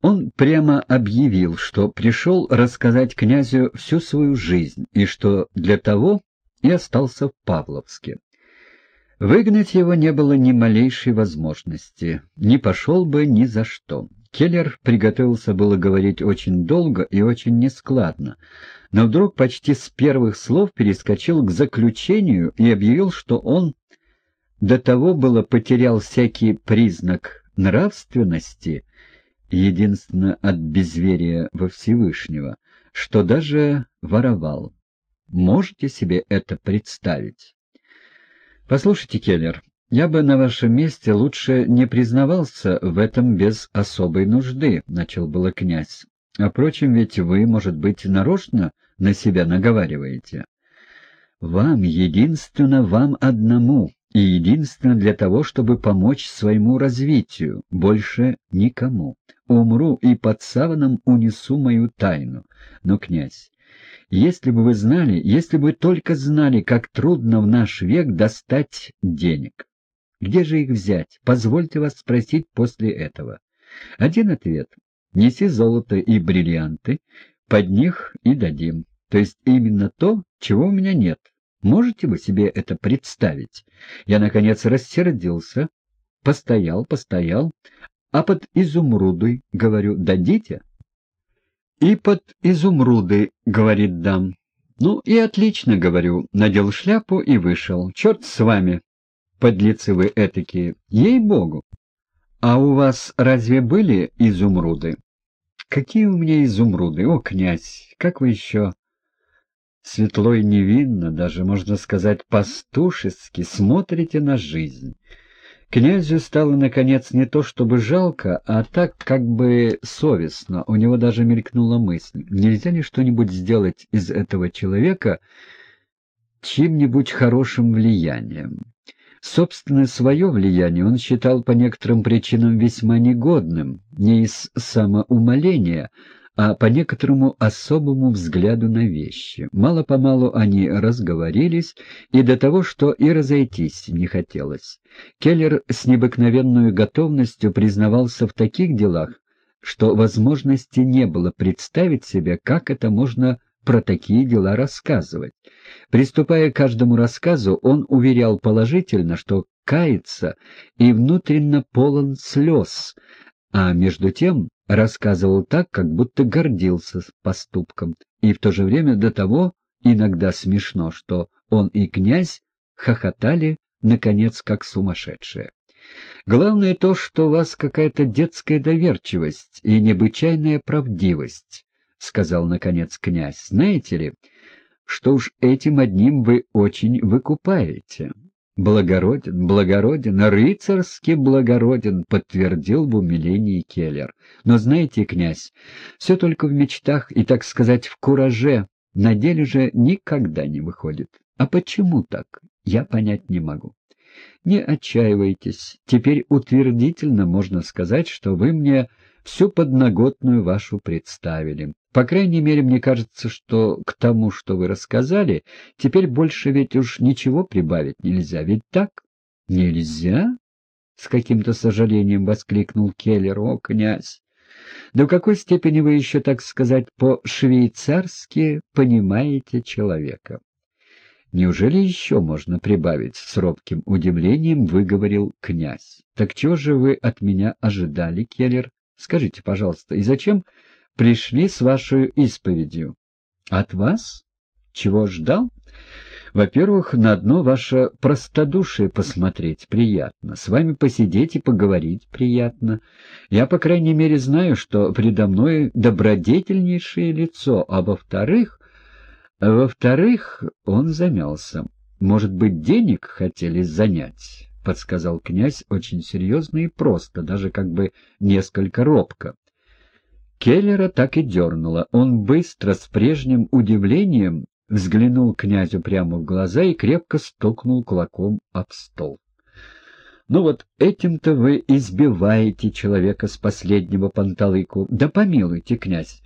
Он прямо объявил, что пришел рассказать князю всю свою жизнь и что для того и остался в Павловске. Выгнать его не было ни малейшей возможности, не пошел бы ни за что. Келлер приготовился было говорить очень долго и очень нескладно, но вдруг почти с первых слов перескочил к заключению и объявил, что он до того было потерял всякий признак нравственности, единственно от безверия во Всевышнего, что даже воровал. Можете себе это представить? Послушайте, Келлер, я бы на вашем месте лучше не признавался в этом без особой нужды, — начал было князь. А впрочем, ведь вы, может быть, нарочно на себя наговариваете. Вам, единственно вам одному, и единственно для того, чтобы помочь своему развитию, больше никому. Умру и под саваном унесу мою тайну. Но, князь, если бы вы знали, если бы только знали, как трудно в наш век достать денег. Где же их взять? Позвольте вас спросить после этого. Один ответ. Неси золото и бриллианты, под них и дадим. То есть именно то, чего у меня нет. Можете вы себе это представить? Я, наконец, рассердился, постоял, постоял, а под изумрудой, говорю, дадите? И под изумруды, говорит дам. Ну и отлично, говорю, надел шляпу и вышел. Черт с вами, подлецы вы этакие, ей-богу. А у вас разве были изумруды? Какие у меня изумруды, о, князь, как вы еще светло и невинно, даже, можно сказать, пастушески смотрите на жизнь. Князю стало, наконец, не то чтобы жалко, а так как бы совестно. У него даже мелькнула мысль, нельзя ли что-нибудь сделать из этого человека чьим-нибудь хорошим влиянием. Собственно, свое влияние он считал по некоторым причинам весьма негодным, не из самоумоления, а по некоторому особому взгляду на вещи. Мало-помалу они разговорились, и до того, что и разойтись не хотелось. Келлер с необыкновенной готовностью признавался в таких делах, что возможности не было представить себе, как это можно про такие дела рассказывать. Приступая к каждому рассказу, он уверял положительно, что кается и внутренно полон слез, а между тем рассказывал так, как будто гордился поступком, и в то же время до того иногда смешно, что он и князь хохотали, наконец, как сумасшедшие. Главное то, что у вас какая-то детская доверчивость и необычайная правдивость, — сказал, наконец, князь. Знаете ли, что уж этим одним вы очень выкупаете. «Благороден, благороден, рыцарски благороден», — подтвердил в умилении Келлер. «Но знаете, князь, все только в мечтах и, так сказать, в кураже, на деле же никогда не выходит. А почему так, я понять не могу. Не отчаивайтесь, теперь утвердительно можно сказать, что вы мне всю подноготную вашу представили. По крайней мере, мне кажется, что к тому, что вы рассказали, теперь больше ведь уж ничего прибавить нельзя, ведь так? — Нельзя? — с каким-то сожалением воскликнул Келлер. — О, князь! До какой степени вы еще, так сказать, по-швейцарски понимаете человека? Неужели еще можно прибавить? С робким удивлением выговорил князь. Так чего же вы от меня ожидали, Келлер? Скажите, пожалуйста, и зачем пришли с вашей исповедью. От вас? Чего ждал? Во-первых, на одно ваше простодушие посмотреть приятно, с вами посидеть и поговорить приятно. Я, по крайней мере, знаю, что предо мной добродетельнейшее лицо, а во-вторых... Во-вторых, он замялся. Может быть, денег хотели занять? — подсказал князь очень серьезно и просто, даже как бы несколько робко. Келлера так и дернуло. Он быстро, с прежним удивлением, взглянул князю прямо в глаза и крепко стукнул кулаком об стол. «Ну вот этим-то вы избиваете человека с последнего панталыку. Да помилуйте, князь,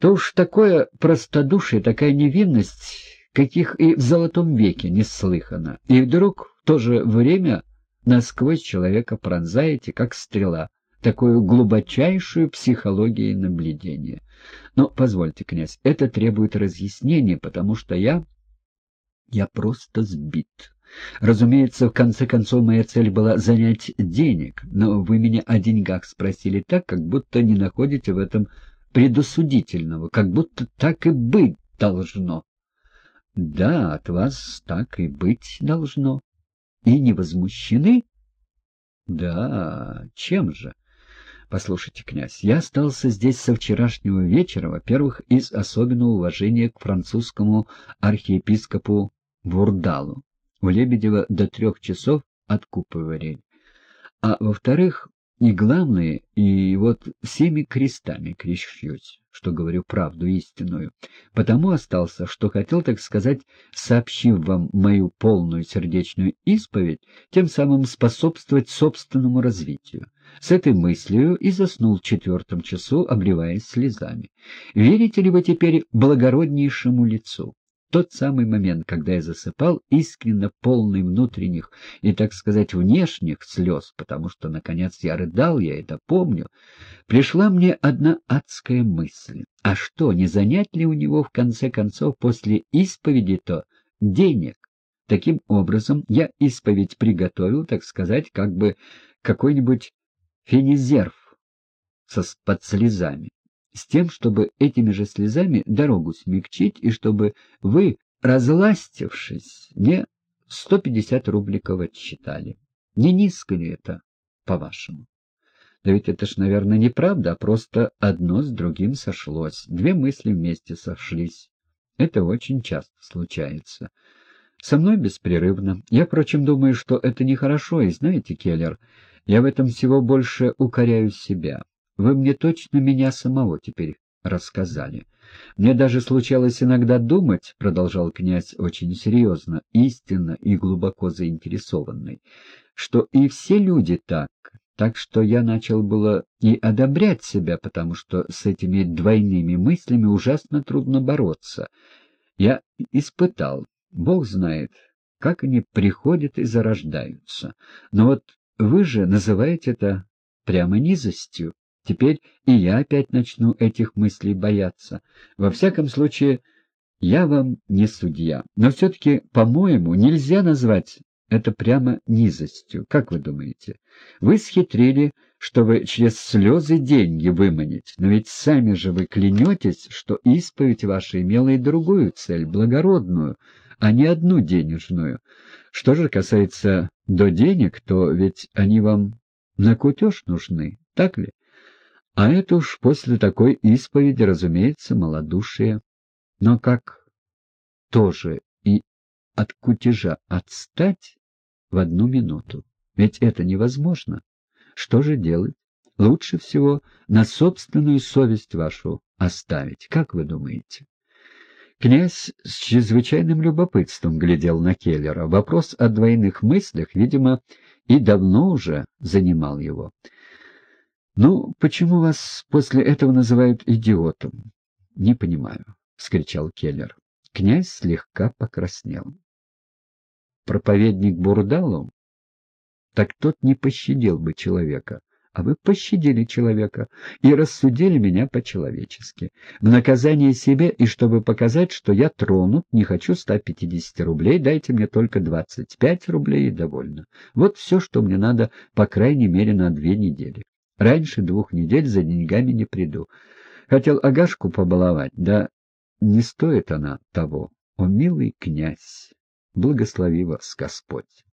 то уж такое простодушие, такая невинность, каких и в золотом веке не слыхано. И вдруг в то же время насквозь человека пронзаете, как стрела. Такую глубочайшую психологию наблюдения. Но, позвольте, князь, это требует разъяснения, потому что я... я просто сбит. Разумеется, в конце концов, моя цель была занять денег, но вы меня о деньгах спросили так, как будто не находите в этом предосудительного, как будто так и быть должно. Да, от вас так и быть должно. И не возмущены? Да, чем же? Послушайте, князь, я остался здесь со вчерашнего вечера, во-первых, из особенного уважения к французскому архиепископу Бурдалу. У Лебедева до трех часов откупывали. А во-вторых, и главное, и вот всеми крестами крещусь, что говорю правду истинную. Потому остался, что хотел, так сказать, сообщив вам мою полную сердечную исповедь, тем самым способствовать собственному развитию. С этой мыслью и заснул в четвертом часу, обливаясь слезами. Верите ли вы теперь благороднейшему лицу? Тот самый момент, когда я засыпал, искренне полный внутренних и, так сказать, внешних слез, потому что, наконец, я рыдал, я это помню, пришла мне одна адская мысль. А что, не занять ли у него, в конце концов, после исповеди-то денег? Таким образом, я исповедь приготовил, так сказать, как бы какой-нибудь фенизерв со, под слезами с тем, чтобы этими же слезами дорогу смягчить, и чтобы вы, разластившись, не 150 рубликов отсчитали. Не низко ли это, по-вашему? Да ведь это ж, наверное, неправда, а просто одно с другим сошлось. Две мысли вместе сошлись. Это очень часто случается. Со мной беспрерывно. Я, впрочем, думаю, что это нехорошо, и знаете, Келлер, я в этом всего больше укоряю себя. Вы мне точно меня самого теперь рассказали. Мне даже случалось иногда думать, — продолжал князь очень серьезно, истинно и глубоко заинтересованный, — что и все люди так, так что я начал было и одобрять себя, потому что с этими двойными мыслями ужасно трудно бороться. Я испытал, Бог знает, как они приходят и зарождаются. Но вот вы же называете это прямо низостью. Теперь и я опять начну этих мыслей бояться. Во всяком случае, я вам не судья. Но все-таки, по-моему, нельзя назвать это прямо низостью. Как вы думаете? Вы схитрили, чтобы через слезы деньги выманить, но ведь сами же вы клянетесь, что исповедь ваша имела и другую цель, благородную, а не одну денежную. Что же касается до денег, то ведь они вам на кутеж нужны, так ли? А это уж после такой исповеди, разумеется, малодушие. Но как тоже и от кутежа отстать в одну минуту? Ведь это невозможно. Что же делать? Лучше всего на собственную совесть вашу оставить. Как вы думаете? Князь с чрезвычайным любопытством глядел на Келлера. Вопрос о двойных мыслях, видимо, и давно уже занимал его. «Ну, почему вас после этого называют идиотом?» «Не понимаю», — вскричал Келлер. Князь слегка покраснел. «Проповедник Бурдалу? Так тот не пощадил бы человека, а вы пощадили человека и рассудили меня по-человечески. В наказание себе и чтобы показать, что я тронут, не хочу 150 рублей, дайте мне только 25 рублей и довольно. Вот все, что мне надо, по крайней мере, на две недели. Раньше двух недель за деньгами не приду. Хотел Агашку побаловать, да не стоит она того. О, милый князь, благослови вас Господь!